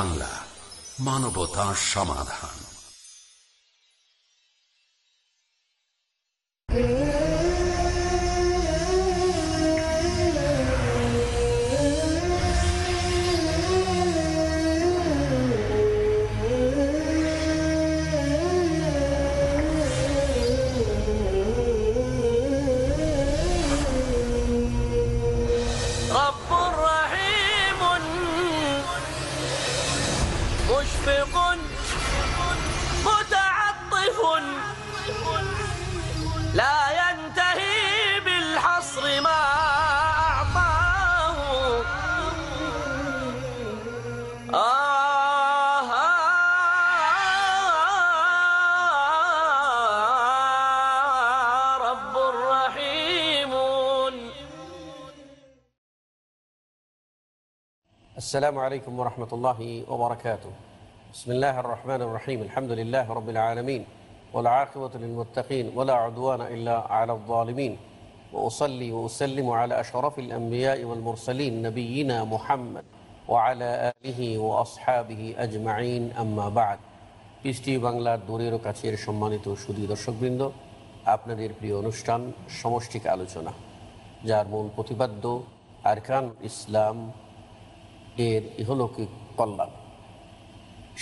বাংলা মানবতা সমাধান। السلام عليكم ورحمة الله وبركاته بسم الله الرحمن الرحيم الحمد لله رب العالمين والعاقبة للمتقين ولا عدوان إلا على الظالمين وأصلي وأسلم على أشرف الأنبياء والمرسلين نبينا محمد وعلى آله وأصحابه أجمعين أما بعد পিস্টি বাংলার দূরের ও কাছের সম্মানিত সুদী দর্শকবৃন্দ আপনাদের প্রিয় অনুষ্ঠান সমষ্টিক আলোচনা যার মূল প্রতিপাদ্য আরকান ইসলাম এর ইহলৌকিক কল্যাণ।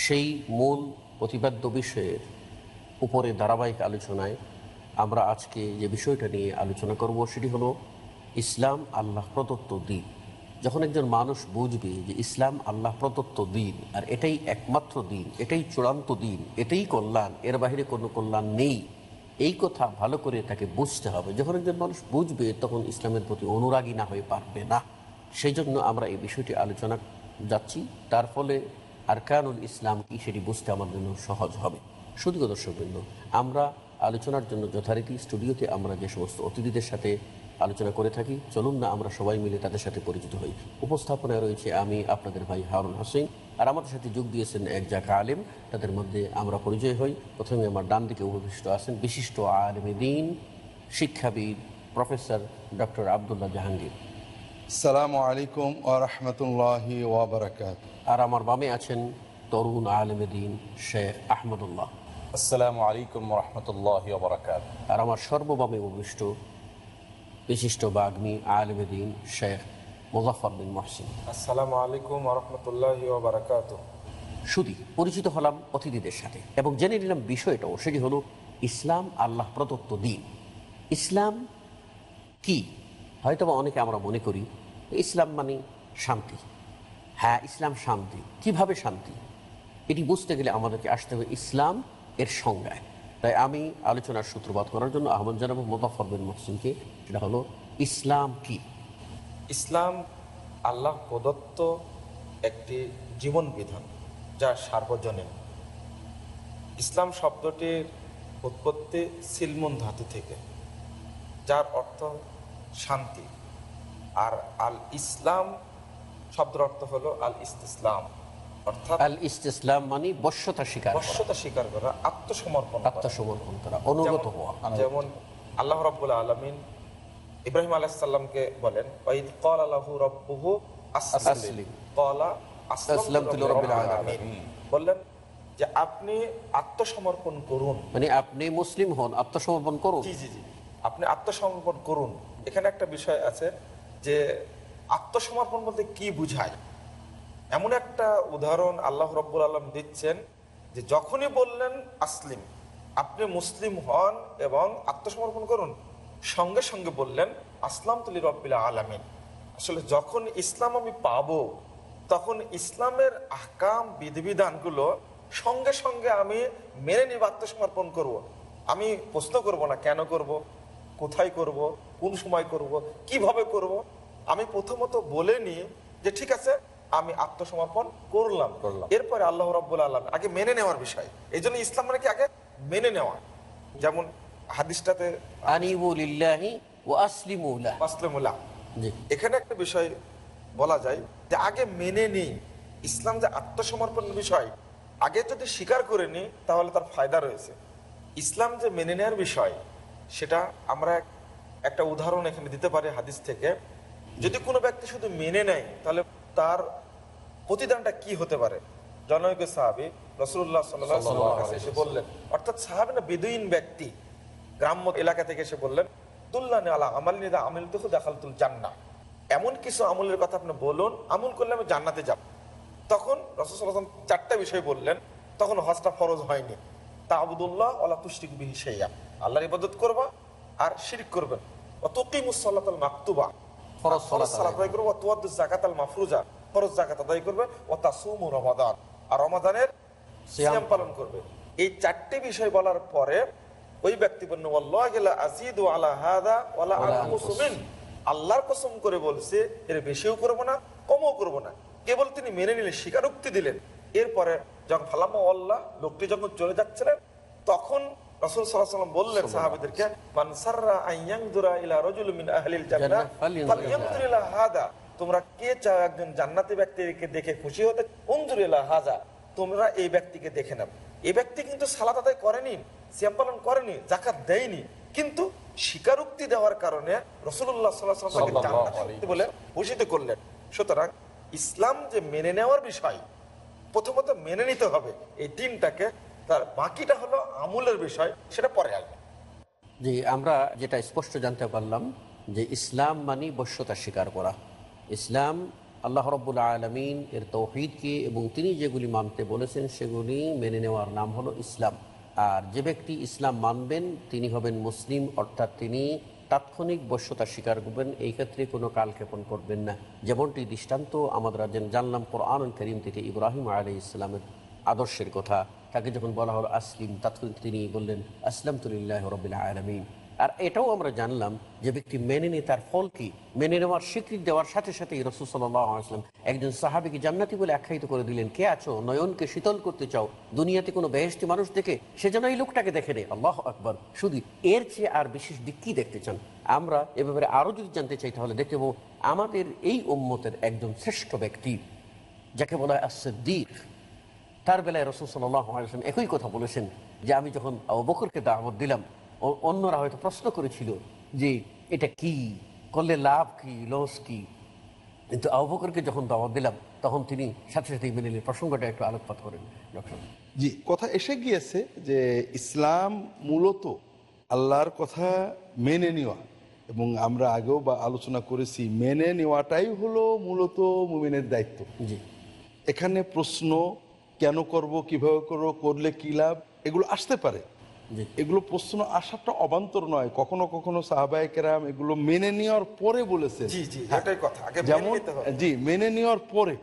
সেই মূল প্রতিপাদ্য বিষয়ের উপরে ধারাবাহিক আলোচনায় আমরা আজকে যে বিষয়টা নিয়ে আলোচনা করব সেটি হলো ইসলাম আল্লাহ প্রদত্ত দিন। যখন একজন মানুষ বুঝবে যে ইসলাম আল্লাহ প্রদত্ত দিন, আর এটাই একমাত্র দিন, এটাই চূড়ান্ত দিন, এটাই কল্যাণ, এর বাইরে কোনো কল্যাণ নেই, এই কথা ভালো করে তাকে বুঝতে হবে। যখন একজন মানুষ বুঝবে, তখন ইসলামের প্রতি অনুরাগী না হয়ে পারবে না। সেই জন্য আমরা এই বিষয়টি আলোচনা যাচ্ছি। তার ফলে আরকানুল ইসলাম কি সেটি বুঝতে আমার জন্য সহজ হবে। শুধু দর্শকবৃন্দ, আমরা আলোচনার জন্য যথারীতি স্টুডিওতে আমরা যে সমস্ত অতিথিদের সাথে আলোচনা করে থাকি, চলুন না আমরা সবাই মিলে তাদের সাথে পরিচিত হই। উপস্থাপনায় রয়েছে আমি, আপনাদের ভাই হারুন হোসেন, আর আমাদের সাথে যোগ দিয়েছেন এক জাকা আলেম। তাদের মধ্যে আমরা পরিচয় হই। প্রথমে আমার ডান দিকে উপবিষ্ট আছেন বিশিষ্ট আলেমে দিন, শিক্ষাবিদ প্রফেসর ডক্টর আবদুল্লাহ জাহাঙ্গীর। সালামু আলাইকুম আরহামতুল্লাহি ওয়াবারাকাত আর আমার বামে আছেন তরুণ আলমদিন শেখ আহমদুল্লাহ। আসসালামু আলাইকুম রহমতুল্লাহি ওবরাকাত আর আমার সর্বভাবে অভিষ্ট বিশিষ্ট বাগ্মী আলমদিন শেখ মুজাফর বিন মহসিন। আসসালামু আলাইকুম রহমতুল্লাহি ওবরাকাত শুধু পরিচিত হলাম অতিথিদের সাথে এবং জেনে নিলাম বিষয়টাও সেটি হলো ইসলাম আল্লাহ প্রদত্ত দিন। ইসলাম কি? হয়তোবা অনেকে আমরা মনে করি ইসলাম মানে শান্তি। হ্যাঁ ইসলাম শান্তি। কীভাবে শান্তি? এটি বুঝতে গেলে আমাদেরকে আসতে হবে ইসলাম এর সংজ্ঞায়। তাই আমি আলোচনার সূত্রপাত করার জন্য আহমদ জানাব মোতাফর বিন মহসিনকে, সেটা হলো, ইসলাম কি? ইসলাম আল্লাহ প্রদত্ত একটি জীবন বিধান, যা সার্বজনীন। ইসলাম শব্দটির উৎপত্তি সিলমুন ধাতু থেকে, যার অর্থ শান্তি। আর আল ইসলাম শব্দের অর্থ হলো আল ইসলাম অর্থাৎ আল ইসলাম মানে বশ্যতা স্বীকার বশ্যতা স্বীকার করা আত্মসমর্পণ আত্মসমর্পণ করা অনুগত হওয়া। যেমন আল্লাহ রাব্বুল আলামিন ইব্রাহিম আলাইসাল্লামকে বলেন ওয়াইদ ক্বালা লাহু রাব্বুহু আসলিম। আসলিম। ক্বালা আসলামতু আসলামতু লিরাব্বিল লিরাব্বিল আলামিন। আলামিন। বললেন যে আপনি আত্মসমর্পণ করুন। মানে আপনি মুসলিম হন আত্মসমর্পণ করুন। জি জি জি। আপনি আত্মসমর্পণ করুন। এখানে একটা বিষয় আছে যে আত্মসমর্পণ বলতে কি বুঝায়? এমন একটা উদাহরণ আল্লাহ রব্বুল আলম দিচ্ছেন যে যখনই বললেন আসলিম, আপনি মুসলিম হন এবং আত্মসমর্পণ করুন, সঙ্গে সঙ্গে বললেন আসলাম তুলি রব্বিল আলমিন। আসলে যখন ইসলাম আমি পাবো, তখন ইসলামের আকাম বিধিবিধানগুলো সঙ্গে সঙ্গে আমি মেনে নিব আত্মসমর্পণ করব। আমি প্রশ্ন করব না, কেন করব? কোথায় করব? কোন সময় করব কীভাবে করব আমি প্রথমত বলে নিই যে ঠিক আছে আমি আত্মসমর্পণ করলাম। করলাম। এরপরে আল্লাহ রব্বুল আল্লাহ আগে মেনে নেওয়ার বিষয়। এই জন্য ইসলাম মানে কি? আগে মেনে নেওয়া। যেমন হাদিসটাতে এখানে একটা বিষয় বলা যায় যে আগে মেনে নিই। ইসলাম যে আত্মসমর্পণের বিষয় আগে যদি স্বীকার করে নিই তাহলে তার ফায়দা রয়েছে। ইসলাম যে মেনে নেওয়ার বিষয় সেটা আমরা এক- একটা উদাহরণ এখানে দিতে পারি হাদিস থেকে। যদি কোনো ব্যক্তি শুধু মেনে নেয়, তাহলে তার প্রতিদানটা কি হতে পারে? জনৈক সাহাবি রসুল্লাহ সাল্লাহ এসে বললেন, অর্থাৎ সাহাবি না বেদুইন ব্যক্তি, গ্রাম্য এলাকা থেকে এসে বললেন আলা আমাল নিদা আমিল তুহু দেখালতুল জান্না এমন কিছু আমলের কথা আপনি বলুন, আমল করলে আমি জান্নাতে যাব। তখন চারটা বিষয় বললেন, তখন হজটা ফরজ হয়নি। তা আবুদুল্লাহ আল্লাহ তুষ্টিক বিহি সেইয়া আল্লাহর ইবাদত করবা আর শিরিক করবেন। অতকিমুসল্লাতাল মাকতুবা। ফরজ ফরজ সালাত সালাত আদায় করবে ওয়াতুয়াদ্দু যাকাতাল মাফরুজা। ফরজ যাকাত আদায় করবে ও তাসুমু রমাদান। আর রমাদানের সিয়াম। সিয়াম পালন করবে। এই চারটি বিষয় বলার পরে ওই ব্যক্তি বলল ওয়াল্লাহি লা আযীদু আলা হাদা ওয়ালা ওয়ালা আল্লাহর কসম করে বলছে এর বেশিও করব না কমও করব না। কেবল তিনি মেনে নিলেন স্বীকারোক্তি দিলেন। এরপরে যখন ফালামা আল্লাহ লোকটি যখন চলে যাচ্ছিলেন তখন রাসূল সাল্লাল্লাহু বললেন সাহাবীদেরকে সাররা আইয়ানজুরা ইলা রাজুল আহলিল জান্নাহ জান্নাহ ফালইয়ানজুর ফালইয়ানজুর ইলা হাদা। তোমরা কে চাও একজন জান্নাতি ব্যক্তিকে দেখে খুশি হতে? উনজুর হাজা তোমরা এই ব্যক্তিকে দেখে নাও। এই ব্যক্তি কিন্তু সালাত আদায় করেনি সিয়াম পালন করেনি জাকাত দেয়নি। কিন্তু স্বীকারোক্তি দেওয়ার কারণে রসুল্লাহ সাল্লাহ বলে ভূষিত করলেন। সুতরাং ইসলাম যে মেনে নেওয়ার বিষয় প্রথমত মেনে নিতে হবে এই দিনটাকে তার বাকিটা হলো আমূলের বিষয়, সেটা পরে আসবে। যে আমরা যেটা স্পষ্ট জানতে পারলাম যে ইসলাম মানি বশ্যতা স্বীকার করা। ইসলাম আল্লাহ রব্বুল আলমিন এর তৌহিদকে এবং তিনি যেগুলি মানতে বলেছেন সেগুলি মেনে নেওয়ার নাম হলো ইসলাম। আর যে ব্যক্তি ইসলাম মানবেন, তিনি হবেন মুসলিম, অর্থাৎ তিনি তাৎক্ষণিক বশ্যতা স্বীকার করবেন, এই ক্ষেত্রে কোনো কালক্ষেপণ করবেন না। যেমনটি দৃষ্টান্ত যেন- জানলাম কোরআন করিম থেকে ইব্রাহিম আলী ইসলামের আদর্শের কথা। তাকে যখন বলা হলো আসলিম তৎক্ষণ তিনি বললেন আসলাম তুলিল্লাহ রবিল আলমিন। আর এটাও আমরা জানলাম যে ব্যক্তি মেনে নিয়ে তার ফল কি? মেনে নেওয়ার স্বীকৃতি দেওয়ার সাথে সাথে রসুল সাল্লাম একজন সাহাবিকে জান্নাতি বলে আখ্যায়িত করে দিলেন, কে আছো? নয়নকে শীতল করতে চাও? দুনিয়াতে কোনো বেহেস্তি মানুষ দেখে সে যেন এই লোকটাকে দেখে নেই আল্লাহ আকবর। শুধু এর চেয়ে আর বিশেষ দিক কি দেখতে চান? আমরা এ ব্যাপারে আরও যদি জানতে চাই, তাহলে দেখতে আমাদের এই উম্মতের একজন শ্রেষ্ঠ ব্যক্তি, যাকে বলা হয় আসিদ্দিক তার বেলায় রসুল সাল্লাম একই কথা বলেছেন যে আমি যখন বকরকে দাওয়াত দিলাম অন্যরা হয়তো প্রশ্ন করেছিল যে এটা কি? করলে লাভ কি? লস কি? কিন্তু আবু বকরকে যখন দাওয়াত দিলাম তখন তিনি সাথে সাথে মেনে নিলেন প্রসঙ্গটা একটু আলোকপাত করেন ডক্টর। জি কথা এসে গিয়েছে যে ইসলাম মূলত আল্লাহর কথা মেনে নেওয়া এবং আমরা আগেও বা আলোচনা করেছি মেনে নেওয়াটাই হলো মূলত মুমিনের দায়িত্ব। জি। এখানে প্রশ্ন কেন করব কীভাবে করব করলে কি লাভ এগুলো আসতে পারে। এগুলো প্রশ্ন আসাটা অবান্তর নয়। কখনো কখনো সাহাবায়ে কেরাম এগুলো মেনে নেওয়ার পরে বলেছে আগে যেমন জি মেনে নেওয়ার পরে।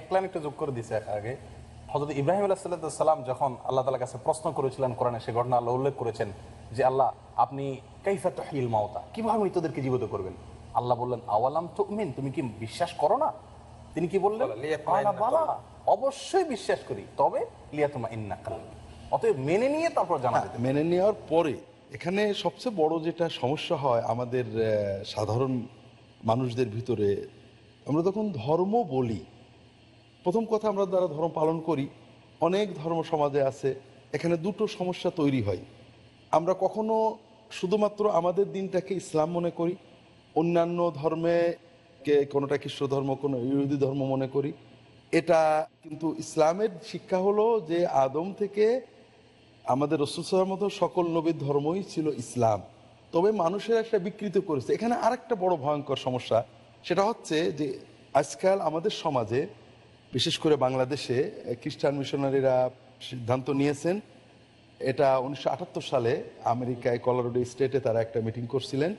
এক লাইন একটু যোগ করে দিছে আগে। হজরত ইব্রাহিম আলাহিসাল্লাম যখন আল্লাহ তালার কাছে প্রশ্ন করেছিলেন কোরআনে সে ঘটনা আল্লাহ উল্লেখ করেছেন যে আল্লাহ আপনি কাইফা তহিল মাওতা কীভাবে মৃতদেরকে জীবিত করবেন? আল্লাহ বললেন আওয়ালাম তো মিন তুমি কি বিশ্বাস করো না? তিনি কি বললেন বালা, অবশ্যই বিশ্বাস করি তবে লিয়াতুমা ইন্না অতএব মেনে নিয়ে তারপর জানা হ্যাঁ, যেতে মেনে নেওয়ার পরে এখানে সবচেয়ে বড় যেটা সমস্যা হয় আমাদের সাধারণ মানুষদের ভিতরে আমরা তখন ধর্ম বলি। প্রথম কথা আমরা দ্বারা ধর্ম পালন করি অনেক ধর্ম সমাজে আছে এখানে দুটো সমস্যা তৈরি হয়। আমরা কখনো শুধুমাত্র আমাদের দিনটাকে ইসলাম মনে করি অন্যান্য ধর্মে কে কোনোটা খ্রিস্ট ধর্ম কোনো ইহুদি ধর্ম মনে করি এটা কিন্তু ইসলামের শিক্ষা হলো যে আদম থেকে আমাদের রসুলের মতো সকল নবীর ধর্মই ছিল ইসলাম। তবে মানুষের একটা বিকৃত করেছে। এখানে আরেকটা বড় ভয়ঙ্কর সমস্যা, সেটা হচ্ছে যে আজকাল আমাদের সমাজে, বিশেষ করে বাংলাদেশে, খ্রিস্টান মিশনারিরা সিদ্ধান্ত নিয়েছেন, এটা উনিশশো আটাত্তর সালে আমেরিকায় কলোরাডো স্টেটে তারা একটা মিটিং করছিলেন,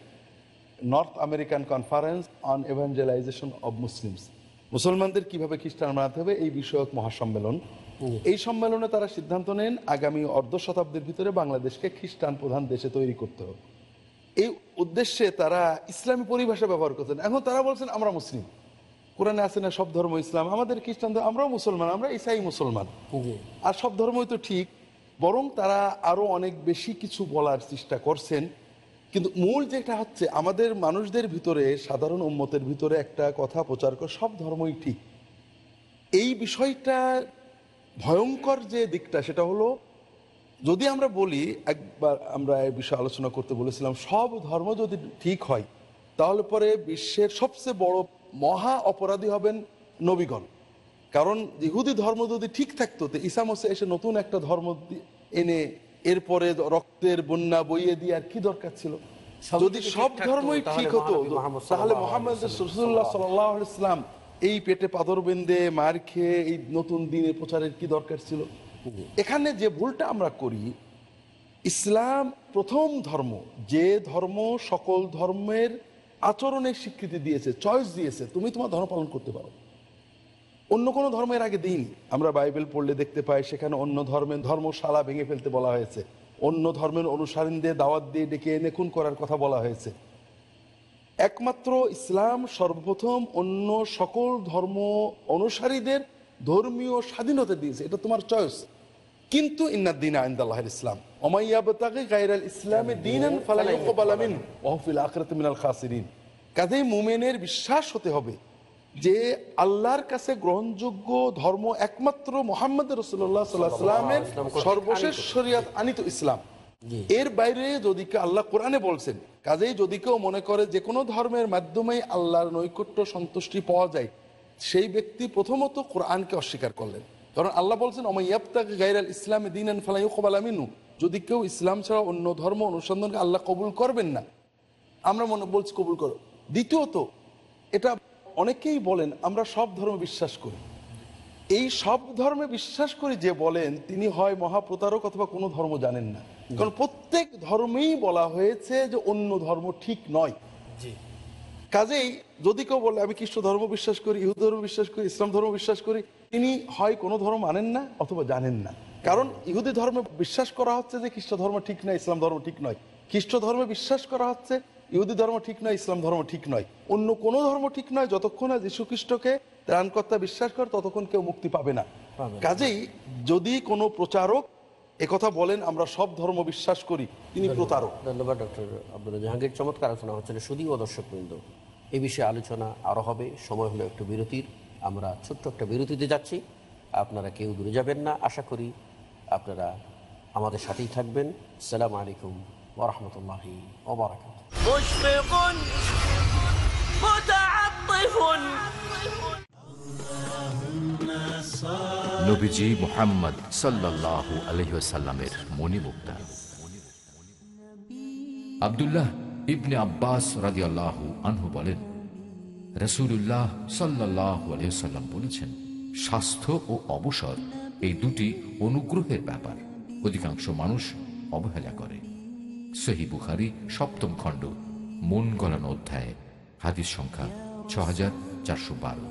North American conference on evangelization of Muslims. মুসলমানদের কীভাবে খ্রিস্টান বানাতে হবে এই বিষয়ক মহাসম্মেলন। এই সম্মেলনে তারা সিদ্ধান্ত নেন আগামী অর্ধ শতাব্দীর ভিতরে বাংলাদেশকে খ্রিস্টান প্রধান দেশে তৈরি করতে হবে। এই উদ্দেশ্যে তারা ইসলামী পরিভাষা ব্যবহার করতেন। এখন তারা বলছেন আমরা মুসলিম। কোরআনে আছে না সব ধর্ম ইসলাম। আমাদের খ্রিস্টান ধর্ম- আমরাও মুসলমান আমরা ইসাই মুসলমান। আর সব ধর্মই তো ঠিক বরং তারা আরও অনেক বেশি কিছু বলার চেষ্টা করছেন। কিন্তু মূল যেটা হচ্ছে, আমাদের মানুষদের ভিতরে, সাধারণ উম্মতের ভিতরে একটা কথা প্রচার করে, সব ধর্মই ঠিক। এই বিষয়টা ভয়ঙ্কর যে দিকটা, সেটা হলো, যদি আমরা বলি, একবার আমরা এই বিষয়ে আলোচনা করতে বলেছিলাম, সব ধর্ম যদি ঠিক হয়, তাহলে পরে বিশ্বের সবচেয়ে বড় মহা অপরাধী হবেন নবীগণ। কারণ ইহুদি ধর্ম যদি ঠিক থাকতো, তো ইসামসে এসে নতুন একটা ধর্ম এনে এরপরে রক্তের বন্যা বইয়ে দিয়ে আর কি দরকার ছিল? যদি সব ধর্মই ঠিক হতো তাহলে মোহাম্মদ রসুল্লাহ ইসলাম এই পেটে পাথর বেঁধে মার খেয়ে এই নতুন দিনের প্রচারের কি দরকার ছিল? এখানে যে ভুলটা আমরা করি ইসলাম প্রথম ধর্ম যে ধর্ম সকল ধর্মের আচরণের স্বীকৃতি দিয়েছে চয়েস দিয়েছে তুমি তোমার ধর্ম পালন করতে পারো। অন্য কোনো ধর্মের আগে দিন আমরা বাইবেল পড়লে দেখতে পাই সেখানে অন্য ধর্মের ধর্মশালা ভেঙে ফেলতে বলা হয়েছে। অন্য ধর্মের অনুসারীদের দাওয়াত দিয়ে ডেকে এনে খুন করার কথা বলা হয়েছে। একমাত্র ইসলাম সর্বপ্রথম অন্য সকল ধর্ম অনুসারীদের ধর্মীয় স্বাধীনতা দিয়েছে। এটা তোমার চয়েস কিন্তু ইন্নাদ্দিন আইন্দাল্লাহ ইসলাম। ওমাইয়াবতাকে গায়রাল ইসলামে আখিরাতি মিনাল খাসিরিন। কাজেই মুমিনের বিশ্বাস হতে হবে। যে আল্লাহর কাছে গ্রহণযোগ্য ধর্ম একমাত্র মোহাম্মদ রসুল্লাহ সাল্লাহ সর্বশেষ শরিয়াত আনিত ইসলাম। এর বাইরে যদি আল্লাহ কোরআনে বলছেন কাজেই যদি কেউ মনে করে যে কোনো ধর্মের মাধ্যমে আল্লাহর নৈকট্য সন্তুষ্টি পাওয়া যায় সেই ব্যক্তি প্রথমত কোরআনকে অস্বীকার করলেন। কারণ আল্লাহ বলছেন অমাইয়াবতাক গাইরাল ইসলামে দিন ফালাইকবালামিনু যদি কেউ ইসলাম ছাড়া অন্য ধর্ম অনুসন্ধানকে আল্লাহ কবুল করবেন না আমরা মনে বলছি কবুল করো। দ্বিতীয়ত এটা অনেকেই বলেন আমরা সব ধর্ম বিশ্বাস করি। এই সব ধর্মে বিশ্বাস করি যে বলেন তিনি হয় মহাপ্রতারক অথবা কোনো ধর্ম জানেন না। কারণ প্রত্যেক ধর্মেই বলা হয়েছে যে অন্য ধর্ম ঠিক নয়। কাজেই যদি কেউ বলে আমি খ্রিস্ট ধর্ম বিশ্বাস করি ইহু ধর্ম বিশ্বাস করি ইসলাম ধর্ম বিশ্বাস করি তিনি হয় কোনো ধর্ম মানেন না অথবা জানেন না। কারণ ইহুদি ধর্মে বিশ্বাস করা হচ্ছে যে খ্রিস্ট ধর্ম ঠিক নয় ইসলাম ধর্ম ঠিক নয়। খ্রিস্ট ধর্মে বিশ্বাস করা হচ্ছে ইহুদি ধর্ম ঠিক নয় ইসলাম ধর্ম ঠিক নয়। অন্য কোনো ধর্ম ঠিক নয় যতক্ষণ না যীশু খ্রিস্টকে ত্রাণকর্তা বিশ্বাস করে ততক্ষণ কেউ মুক্তি পাবে না। কাজেই যদি কোনো প্রচারক একথা বলেন আমরা সব ধর্ম বিশ্বাস করি তিনি প্রতারক। ধন্যবাদ ডক্টর আব্দুল জাহাঙ্গীর চমৎকার আলোচনা হচ্ছিল শুধু ও দর্শকবৃন্দ। এ বিষয়ে আলোচনা আরও হবে সময় হলো একটু বিরতির। আমরা ছোট্ট একটা বিরতিতে যাচ্ছি। আপনারা কেউ দূরে যাবেন না আশা করি আপনারা আমাদের সাথেই থাকবেন। সালাম আলাইকুম ওরহমতুল্লাহি ওবরাকাত مشفق متعطف নবীজি মোহাম্মদ সাল্লাহ আলহিসাল্লামের মণিমুক্তা আব্দুল্লাহ ইবনে আব্বাস রাদিয়াল্লাহু আনহু বলেন রসুল্লাহ সাল্লাহ আলিয়াল্লাম বলেছেন স্বাস্থ্য ও অবসর এই দুটি অনুগ্রহের ব্যাপার অধিকাংশ মানুষ অবহেলা করে সহি বুখারি সপ্তম খণ্ড মন গলানো অধ্যায় হাদিস সংখ্যা ছ হাজার চারশো বারো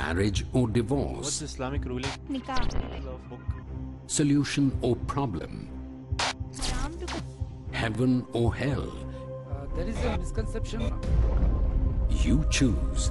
marriage or divorce, What's Islamic ruling nikah solution or problem, heaven or hell. Uh, there is a misconception You choose.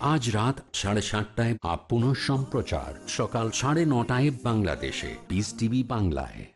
আজ রাত সাড়ে সাতটায় আপ পুনঃ সম্প্রচার সকাল সাড়ে নটায় বাংলাদেশে। পিস টিভি বাংলায়।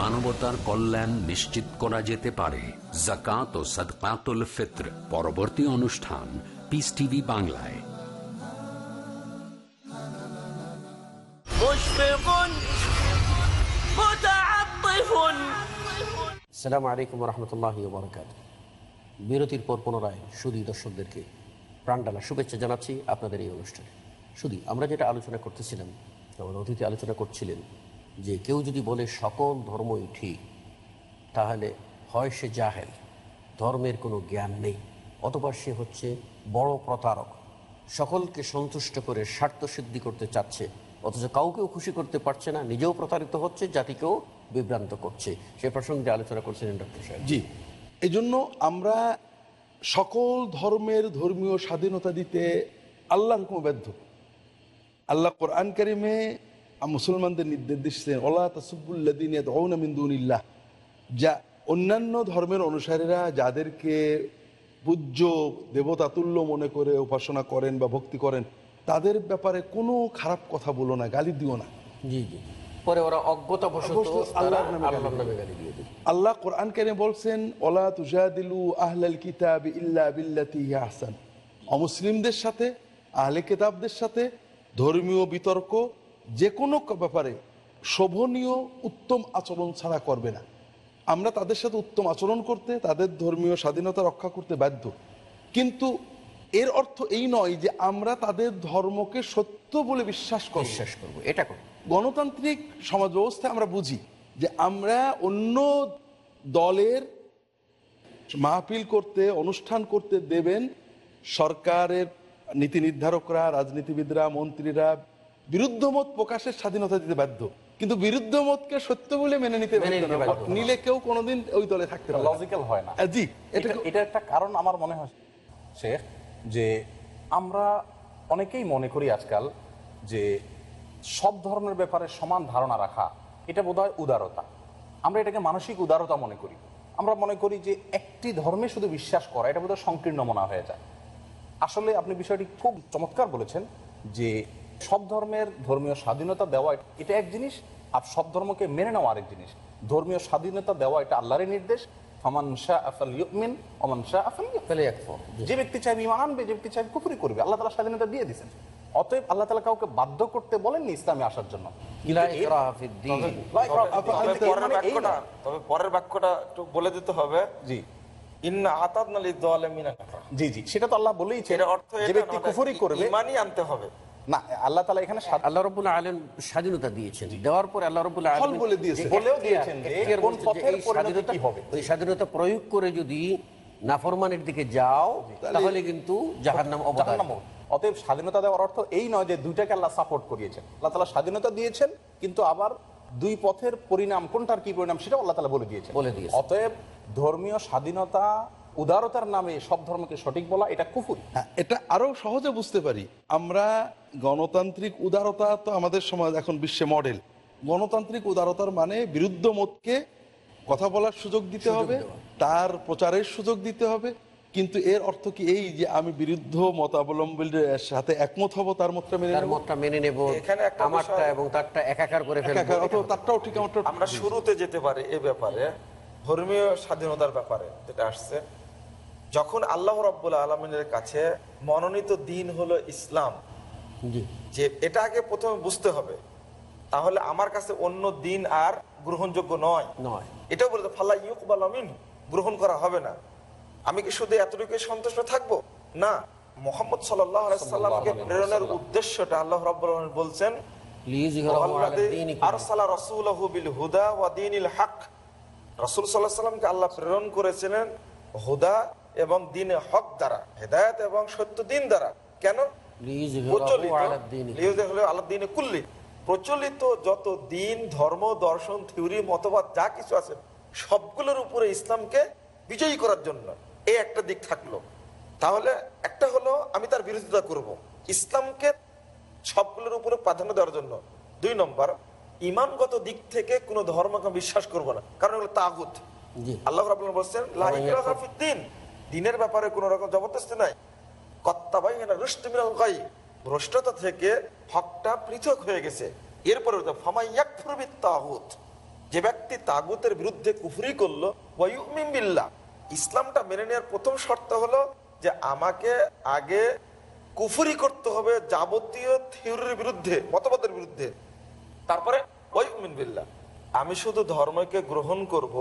মানবতার কল্যাণ নিশ্চিত করা যেতে পারে। জাকাত ও সদকাতুল ফিত্র পরবর্তী অনুষ্ঠান পিস টিভি বাংলায়। সালাম আলাইকুম রহমতুল্লাহ বরকাত বিরতির পর পুনরায় সুদী দর্শকদেরকে প্রাণডালা শুভেচ্ছা জানাচ্ছি আপনাদের এই অনুষ্ঠানে। শুধু আমরা যেটা আলোচনা করতেছিলাম আমাদের অতিথি আলোচনা করছিলেন যে কেউ যদি বলে সকল ধর্মই ঠিক, তাহলে হয় সে জাহেল, ধর্মের কোনো জ্ঞান নেই, অথবা সে হচ্ছে বড় প্রতারক। সকলকে সন্তুষ্ট করে স্বার্থ সিদ্ধি করতে চাচ্ছে, অথচ কাউকেও খুশি করতে পারছে না, নিজেও প্রতারিত হচ্ছে, জাতিকেও বিভ্রান্ত করছে। সে প্রসঙ্গে আলোচনা করছিলেন ডক্টর সাহেব। জি এই আমরা সকল ধর্মের ধর্মীয় স্বাধীনতা দিতে আল্লাহ হুকুম বাধ্য। আল্লাহ কোরআন কারিমে মুসলমানদের নির্দেশ দিচ্ছেন ওলা তাসুবুল্লাদিন মিন্দুনিল্লাহ যা অন্যান্য ধর্মের অনুসারীরা যাদেরকে পূজ্য দেবতাতুল্য মনে করে উপাসনা করেন বা ভক্তি করেন তাদের ব্যাপারে কোনো খারাপ কথা বলো না গালি দিও না। জি জি। পরে ওরা অজ্ঞতা আল্লাহ কোরআন কেন বলছেন ওলা তুজাদিলু আহলাল কিতাব ইল্লা বিল্লাতি আহসান। অমুসলিমদের সাথে আহলে কিতাবদের সাথে ধর্মীয় বিতর্ক যে কোনো ব্যাপারে শোভনীয় উত্তম আচরণ ছাড়া করবে না। আমরা তাদের সাথে উত্তম আচরণ করতে তাদের ধর্মীয় স্বাধীনতা রক্ষা করতে বাধ্য। কিন্তু এর অর্থ এই নয় যে আমরা তাদের ধর্মকে সত্য বলে বিশ্বাস করব। বিশ্বাস করব এটা করব। গণতান্ত্রিক সমাজ ব্যবস্থায় আমরা বুঝি যে আমরা অন্য দলের মাহফিল করতে অনুষ্ঠান করতে দেবেন সরকারের নীতি নির্ধারকরা রাজনীতিবিদরা মন্ত্রীরা বিরুদ্ধ মত প্রকাশের স্বাধীনতা দিতে বাধ্য। কিন্তু বিরুদ্ধ মতকে সত্য বলে মেনে নিতে নিলে কেউ কোনোদিন ওই দলে থাকতে পারে লজিক্যাল হয় না। জি এটা একটা কারণ আমার মনে হয় শেখ যে আমরা অনেকেই মনে করি আজকাল যে সব ধর্মের ব্যাপারে সমান ধারণা রাখা এটা বোধহয় উদারতা। আমরা এটাকে মানসিক উদারতা মনে করি। আমরা মনে করি যে একটি ধর্মে শুধু বিশ্বাস করা এটা বোধহয় সংকীর্ণ মনে হয়ে যায়। আসলে আপনি বিষয়টি খুব চমৎকার বলেছেন যে সব ধর্মের ধর্মীয় স্বাধীনতা দেওয়া এটা এক জিনিস আর সব ধর্মকে মেনে নেওয়া আরেক জিনিস। ধর্মীয় স্বাধীনতা দেওয়া এটা আল্লাহরের নির্দেশ। ফমান শাহ আফাল ইউমিন ওমান শাহ আফাল ইয়াকফুর। ফেলে একফর যে ব্যক্তি চাইবে ইমান আনবে যে ব্যক্তি চাইবে কুফরি করবে আল্লাহ তালা স্বাধীনতা দিয়ে দিয়েছেন। অতএব আল্লাহ তালা কাউকে বাধ্য করতে বলেননি ইসলামে আসার জন্য। তবে পরের মানে বাক্যটা। তবে পরের বাক্যটা একটু বলে দিতে হবে। জি। ইন্না আতাদ নালি দোয়ালে মিনা জি জি। সেটা তো আল্লাহ বলেইছে এর অর্থ যে ব্যক্তি কুফরি করবে ইমানই আনতে হবে। না আল্লাহ তালা এখানে আল্লাহ রবুল্লাহ আলম স্বাধীনতা দিয়েছেন দেওয়ার পরে আল্লাহ রবুল্লাহ বলে দিয়েছেন। বলেও দিয়েছেন যে কোন পথের পরিণতি কি হবে। ওই স্বাধীনতা প্রয়োগ করে যদি নাফরমানের দিকে যাও তাহলে কিন্তু অবদান অতএব স্বাধীনতা দেওয়ার অর্থ এই নয় যে দুইটাকে আল্লাহ সাপোর্ট করিয়েছেন আল্লাহ তালা স্বাধীনতা দিয়েছেন কিন্তু আবার দুই পথের পরিণাম কোনটার কি পরিণাম সেটাও আল্লাহ তালা বলে দিয়েছেন বলে দিয়েছেন। অতএব ধর্মীয় স্বাধীনতা উদারতার নামে সব ধর্মকে সঠিক বলা এটা কুফুর হ্যাঁ এটা আরও সহজে বুঝতে পারি আমরা গণতান্ত্রিক উদারতা তো আমাদের সমাজ এখন বিশ্বে মডেল গণতান্ত্রিক উদারতার মানে বিরুদ্ধ মতকে কথা বলার সুযোগ দিতে হবে তার প্রচারের সুযোগ দিতে হবে কিন্তু এর অর্থ কি এই যে আমি বিরুদ্ধ মতাবলম্বীর সাথে একমত হব তার মতটা মেনে তার মতটা মেনে নেব এখানে একটা আমারটা এবং তারটা একাকার করে ফেলব। অথবা তারটাও ঠিক আমারটা আমরা শুরুতে যেতে পারি এ ব্যাপারে ধর্মীয় স্বাধীনতার ব্যাপারে যেটা আসছে। যখন আল্লাহ রব্বুল আলমিনের কাছে মনোনীত দিন হলো ইসলাম যে এটা আগে প্রথমে বুঝতে হবে। তাহলে আমার কাছে অন্য দিন আর গ্রহণযোগ্য নয়। নয়। এটাও বলতে ফাল্লা ইউকবাল আমিন গ্রহণ করা হবে না। আমি কি শুধু এতটুকু সন্তুষ্ট থাকব? না। মোহাম্মদ সাল্লামকে প্রেরণের উদ্দেশ্যটা আল্লাহ আলামিন বলছেন হুদা ওয়া দীনিল হক। রাসূল সাল্লাল্লাহু আলাইহি সাল্লামকে আল্লাহ প্রেরণ করেছিলেন হুদা এবং হক দ্বারা হেদায়েত এবং সত্য দিন দ্বারা। কেন? প্রচলিত যত দিন ধর্ম দর্শন থিওরি মতবাদ যা কিছু আছে সবগুলোর উপরে ইসলামকে বিজয়ী করার জন্য এই একটা দিক থাকল। তাহলে একটা হলো আমি তার বিরোধিতা করব। ইসলামকে সবগুলোর উপরে প্রাধান্য দেওয়ার জন্য। দুই নম্বর ইমানগত দিক থেকে কোনো ধর্মকে বিশ্বাস করব না। কারণ এগুলো তাগুত। আল্লাহ বলছেন। দিনের ব্যাপারে কোনো রকম জবরদস্তি নাই। ভ্রষ্টতা থেকে হকটা পৃথক হয়ে গেছে। এরপরে যে ব্যক্তি তাগুতের বিরুদ্ধে কুফরি করল ইসলামটা মেনে নেওয়ার প্রথম শর্ত হলো যে আমাকে আগে কুফরি করতে হবে যাবতীয় থিওরির বিরুদ্ধে, মতবাদের বিরুদ্ধে। তারপরে আমি শুধু ধর্মকে গ্রহণ করব,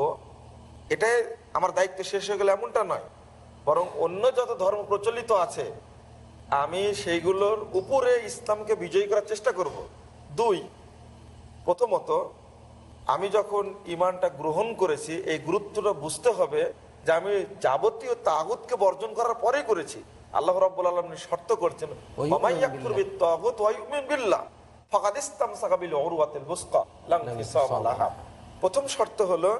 এটাই আমার দায়িত্ব শেষ হয়ে গেলে, এমনটা নয়। বরং অন্য যত ধর্ম প্রচলিত আছে আমি সেইগুলোর উপরে ইসলামকে বিজয়ী করার চেষ্টা করব। দুই প্রথমত আমি যখন ইমানটা গ্রহণ করেছি এই গুরুত্বটা বুঝতে হবে যে আমি যাবতীয় তাগুতকে বর্জন করার পরেই করেছি। আল্লাহ রাব্বুল আলম শর্ত করছেন। প্রথম শর্ত হলো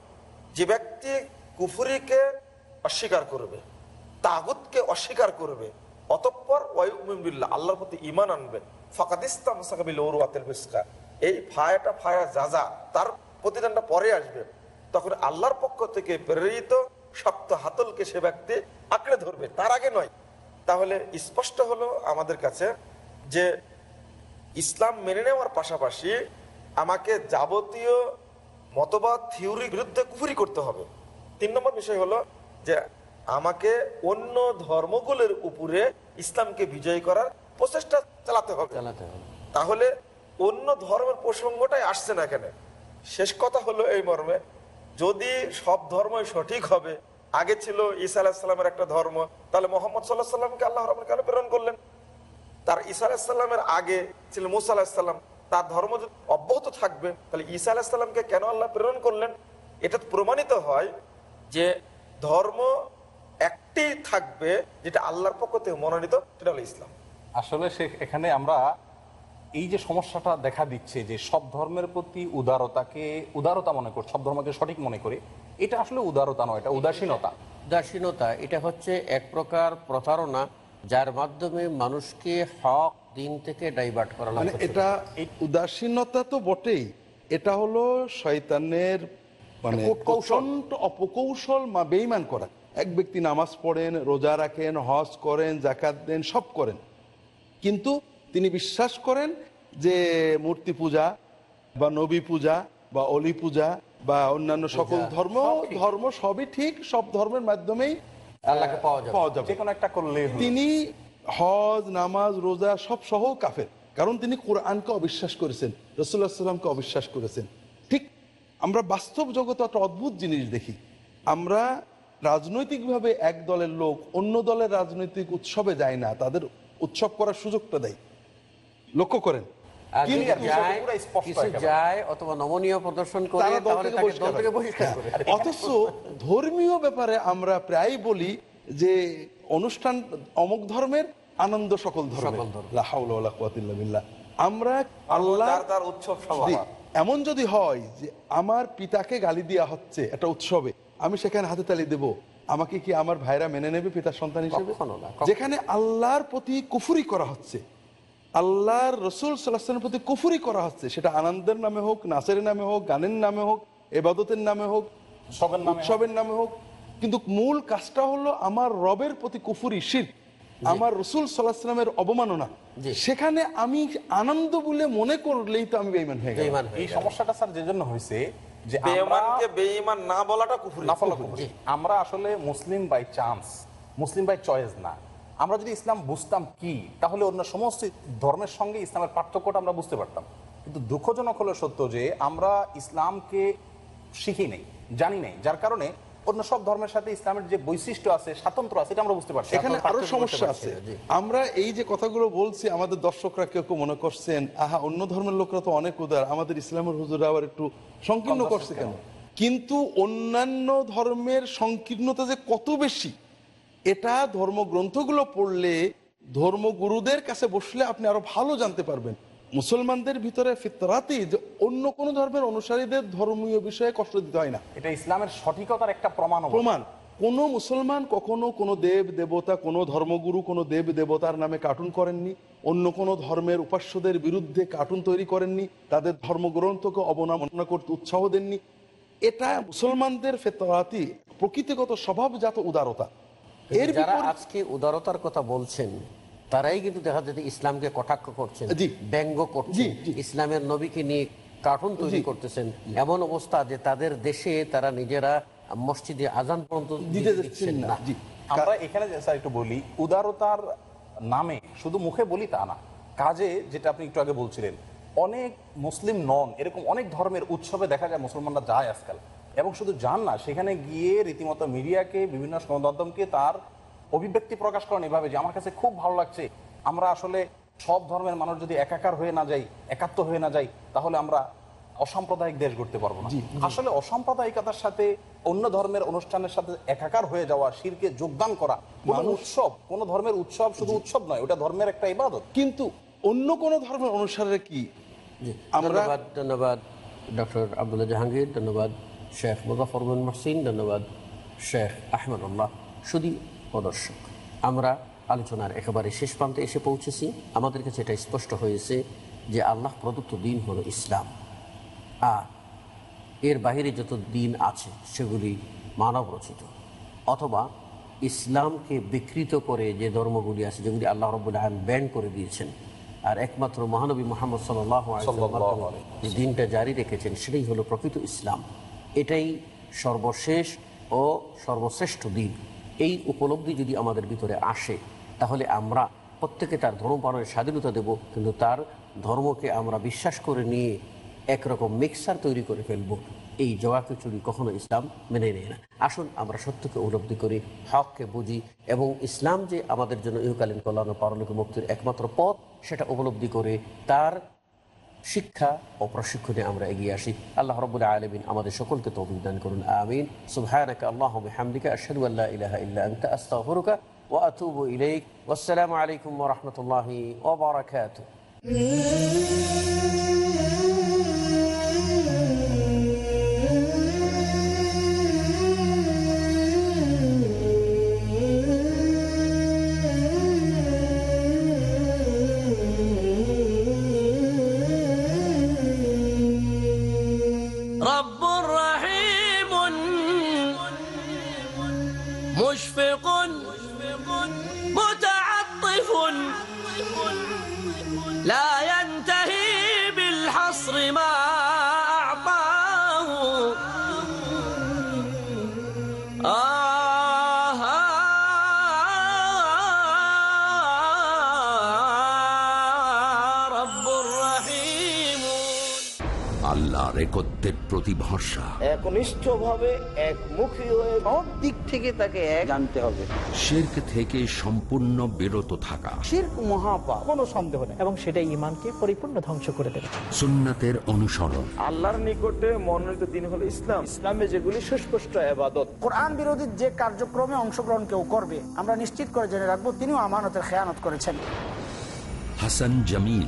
যে ব্যক্তি কুফুরিকে অস্বীকার করবে। তাগুতকে অস্বীকার করবে। অতঃপর ওয়াইউমিন বিল্লাহ, আল্লাহর প্রতি ঈমান আনবে। ফাকাদ ইসতামসাকা বিল উরওয়াতিল বুসকা এই ফায়াটা ফায়া যাজা তার প্রতিদানটা পরে আসবে। তখন আল্লাহর পক্ষ থেকে প্রেরিত শক্ত হাতলকে সে ব্যক্তি আঁকড়ে ধরবে। তার আগে নয়। তাহলে স্পষ্ট হলো আমাদের কাছে যে ইসলাম মেনে নেওয়ার পাশাপাশি আমাকে যাবতীয় মতবাদ, থিওরির বিরুদ্ধে কুফুরি করতে হবে। তিন নম্বর বিষয় হলো যে আমাকে অন্য ধর্মগুলোর উপরে ইসলামকে বিজয় করার প্রচেষ্টা চালাতে হবে। তাহলে অন্য ধর্মের প্রসঙ্গটাই আসছে না এখানে। শেষ কথা হলো এই মর্মে যদি সব ধর্মই সঠিক হবে আগে ছিল ঈসা আলাহিসাল্লামের একটা ধর্ম তাহলে মোহাম্মদ সাল্লাহ সাল্লামকে আল্লাহ রহমান কেন প্রেরণ করলেন। তার ঈসা আলাহিসাল্লামের আগে ছিল মুসা আলাহিসাল্লাম তার ধর্ম যদি অব্যাহত থাকবে তাহলে ঈসা আলাহিসাল্লামকে কেন আল্লাহ প্রেরণ করলেন? এটা প্রমাণিত হয় যে ধর্ম একটি থাকবে যেটা আল্লাহর পক্ষ থেকে মনোনীত সেটা হলো ইসলাম। আসলে সে এখানে আমরা এই যে সমস্যাটা দেখা দিচ্ছে যে সব ধর্মের প্রতি উদারতাকে উদারতা মনে করি সব ধর্মকে সঠিক মনে করি এটা আসলে উদারতা নয় এটা উদাসীনতা। উদাসীনতা এটা হচ্ছে এক প্রকার প্রতারণা যার মাধ্যমে মানুষকে হক দিন থেকে ডাইভার্ট করা মানে এটা উদাসীনতা তো বটেই এটা হলো শয়তানের মানে অপকৌশল মা বেইমান করা। এক ব্যক্তি নামাজ পড়েন রোজা রাখেন হজ করেন জাকাত দেন সব করেন। কিন্তু তিনি বিশ্বাস করেন যে মূর্তি পূজা বা নবী পূজা বা অলি পূজা বা অন্যান্য সকল ধর্ম ধর্ম সবই ঠিক সব ধর্মের মাধ্যমেই আল্লাহকে পাওয়া যাবে। একটা করলে তিনি হজ নামাজ রোজা সব সহ কাফের। কারণ তিনি কোরআনকে অবিশ্বাস করেছেন রসুল্লাহ সাল্লামকে অবিশ্বাস করেছেন। ঠিক আমরা বাস্তব জগতে একটা অদ্ভুত জিনিস দেখি। আমরা রাজনৈতিকভাবে এক দলের লোক অন্য দলের রাজনৈতিক উৎসবে যায় না তাদের উৎসব করার সুযোগটা দেয়। লক্ষ্য করেন। হ্যাঁ। অথচ ধর্মীয় ব্যাপারে আমরা প্রায় বলি যে অনুষ্ঠান অমুক ধর্মের আনন্দ সকল ধর্মের। আমরা আল্লাহ তার উৎসব এমন যদি হয় যে আমার পিতাকে গালি দেওয়া হচ্ছে একটা উৎসবে আমি সেখানে হাতে তালি দেব। আমাকে কি আমার ভাইরা মেনে নেবে পিতার সন্তান হিসেবে। যেখানে আল্লাহর প্রতি কুফুরি করা হচ্ছে আল্লাহর রসুল সাল্লাহামের প্রতি কুফুরি করা হচ্ছে সেটা আনন্দের নামে হোক নাচের নামে হোক গানের নামে হোক এবাদতের নামে হোক উৎসবের নামে হোক। কিন্তু মূল কাজটা হলো আমার রবের প্রতি কুফুরি শির। আমার রসুল সাল্লাহামের অবমাননা। সেখানে আমি আনন্দ বলে মনে করলেই তো আমি বেইমান হয়ে গেলাম। এই সমস্যাটা স্যার যে জন্য হয়েছে যে বেঈমানকে বেঈমান না বলাটা কুফুরি। নাফলা কুফরি। আমরা আসলে Muslim by chance Muslim by choice না। আমরা যদি ইসলাম বুঝতাম কি তাহলে অন্য সমস্ত ধর্মের সঙ্গে ইসলামের পার্থক্যটা আমরা বুঝতে পারতাম। কিন্তু দুঃখজনক হলো সত্য যে আমরা ইসলামকে শিখি নেই জানি নেই। যার কারণে অন্য সব ধর্মের সাথে ইসলামের যে বৈশিষ্ট্য আছে স্বাতন্ত্র আছে এটা আমরা বুঝতে পারছি এখানে আরও সমস্যা আছে। আমরা এই যে কথাগুলো বলছি আমাদের দর্শকরা কেউ কেউ মনে করছেন আহা অন্য ধর্মের লোকরা তো অনেক উদার আমাদের ইসলামের হুজুরা আবার একটু সংকীর্ণ করছে কেন? কিন্তু অন্যান্য ধর্মের সংকীর্ণতা যে কত বেশি এটা ধর্মগ্রন্থগুলো পড়লে ধর্মগুরুদের কাছে বসলে আপনি আরও ভালো জানতে পারবেন। মুসলমানদের ভিতরে ফিতরাতেই যে অন্য কোন ধর্মের অনুসারীদের ধর্মীয় বিষয়ে কষ্ট দিতে হয় না। এটা ইসলামের সঠিকতার একটা প্রমাণ প্রমাণ। কোন মুসলমান কখনো কোনো দেব দেবতা কোনো ধর্মগুরু কোনো দেব দেবতার নামে কার্টুন করেননি অন্য কোনো ধর্মের উপাস্যদের বিরুদ্ধে কার্টুন তৈরি করেননি তাদের ধর্মগ্রন্থকে অবমাননা করতে উৎসাহ দেননি। এটা মুসলমানদের ফেতরাতি প্রকৃতিগত স্বভাবজাত উদারতা। এর আজকে উদারতার কথা বলছেন তারাই কিন্তু দেখা যাচ্ছে ইসলামকে কটাক্ষ করছেন ব্যঙ্গ করছেন। ইসলামের নবীকে নিয়ে কার্টুন তৈরি করতেছেন। এমন অবস্থা যে তাদের দেশে তারা নিজেরা মসজিদে আজান পর্যন্ত দিতে যাচ্ছেন না। আমরা এখানে একটু বলি উদারতার নামে শুধু মুখে বলি তা না কাজে যেটা আপনি একটু আগে বলছিলেন অনেক মুসলিম নন এরকম অনেক ধর্মের উৎসবে দেখা যায় মুসলমানরা যায় আজকাল। এবং শুধু যান না সেখানে গিয়ে রীতিমতো মিডিয়াকে বিভিন্ন গণমাধ্যমকে তার অভিব্যক্তি প্রকাশ করেন এভাবে যে আমার কাছে খুব ভালো লাগছে। আমরা আসলে সব ধর্মের মানুষ যদি একাকার হয়ে না যাই একাত্ম হয়ে না যাই তাহলে আমরা অসাম্প্রদায়িক দেশ গড়তে পারব না। আসলে অসাম্প্রদায়িকতার সাথে অন্য ধর্মের অনুষ্ঠানের সাথে একাকার হয়ে যাওয়া শিরকে যোগদান করা কোনো উৎসব কোন ধর্মের উৎসব শুধু উৎসব নয় ওটা ধর্মের একটা ইবাদত। কিন্তু অন্য কোন ধর্মের অনুসারে কি? ধন্যবাদ ধন্যবাদ ডক্টর আবদুল্লাহ জাহাঙ্গীর ধন্যবাদ শেখ মুজাফর মহসিন ধন্যবাদ শেখ আহমদুল্লাহ। সুদী ও দর্শক আমরা আলোচনার একেবারে শেষ প্রান্তে এসে পৌঁছেছি। আমাদের কাছে এটা স্পষ্ট হয়েছে যে আল্লাহ প্রদত্ত দিন হলো ইসলাম। আর এর বাইরে যত দিন আছে সেগুলি মানব রচিত অথবা ইসলামকে বিকৃত করে যে ধর্মগুলি আছে যেগুলি আল্লাহ রবুল্লাহ ব্যান করে দিয়েছেন। আর একমাত্র মহানবী মোহাম্মদ সাল্লাহ যে দিনটা জারি রেখেছেন সেটাই হলো প্রকৃত ইসলাম। এটাই সর্বশেষ ও সর্বশ্রেষ্ঠ দিন। এই উপলব্ধি যদি আমাদের ভিতরে আসে, তাহলে আমরা প্রত্যেকে তার ধর্ম পালনের স্বাধীনতা দেব, কিন্তু তার ধর্মকে আমরা বিশ্বাস করে নিয়ে একরকম মিক্সার তৈরি করে ফেলব। এই জগাখিচুড়ি কখনো ইসলাম মেনে নেয় না। আসুন আমরা সত্যকে উপলব্ধি করি, হককে বুঝি, এবং ইসলাম যে আমাদের জন্য ইহকালীন কল্যাণ ও পারলোক মুক্তির একমাত্র পথ, সেটা উপলব্ধি করে তার শিক্ষা ও প্রশিক্ষণে আমরা এগিয়ে আসি। আল্লাহ রবুল্লাহ আলমিন আমাদের সকলকে তো অভিদান করুন, আমিন। সুবহানাকা আল্লাহ হামদিকা আশহাদু আল্লা ইলাহা ইল্লা আনতা, আস্তাগফিরুকা ওয়া আতুবু ইলাইক। ওয়াসসালামু আলাইকুম ওয়া রাহমাতুল্লাহি ওয়া বারাকাতুহু। একনিষ্ঠভাবে একমুখী হয়ে সব দিক থেকে তাকে এক জানতে হবে। শির্ক থেকে সম্পূর্ণ বিরত থাকা। শির্ক মহাপাপ। কোনো সন্দেহ নেই। এবং সেটা ইমানকে পরিপূর্ণ ধ্বংস করে দেবে। সুন্নাতের অনুসরণ। আল্লাহর নিকটে মনোনীত দিন হলো ইসলাম। ইসলামে যেগুলি সুস্পষ্ট আবাদত কোরআন বিরোধী যে কার্যক্রমে অংশগ্রহণ কেউ করবে আমরা নিশ্চিত করে জেনে রাখব তিনিও আমানতের খেয়ানত করেছেন। Hasan Jamil.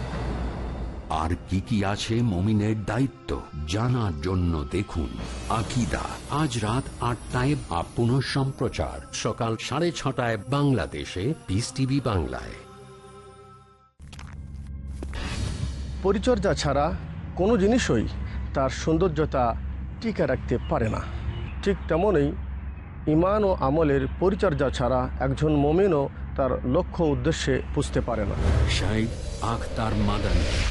আর কি কি আছে মমিনের দায়িত্ব জানার জন্য দেখুন। আকিদা আজ রাত আটটায় বা পুনঃ সম্প্রচার সকাল সাড়ে ছটায় বাংলাদেশে পিস টিভি বাংলায়। পরিচর্যা ছাড়া কোনো জিনিসই তার সৌন্দর্যতা টিকে রাখতে পারে না। ঠিক তেমনই ইমান ও আমলের পরিচর্যা ছাড়া একজন মমিনও তার লক্ষ্য উদ্দেশ্যে পুজতে পারে না। আখতার মাদানী।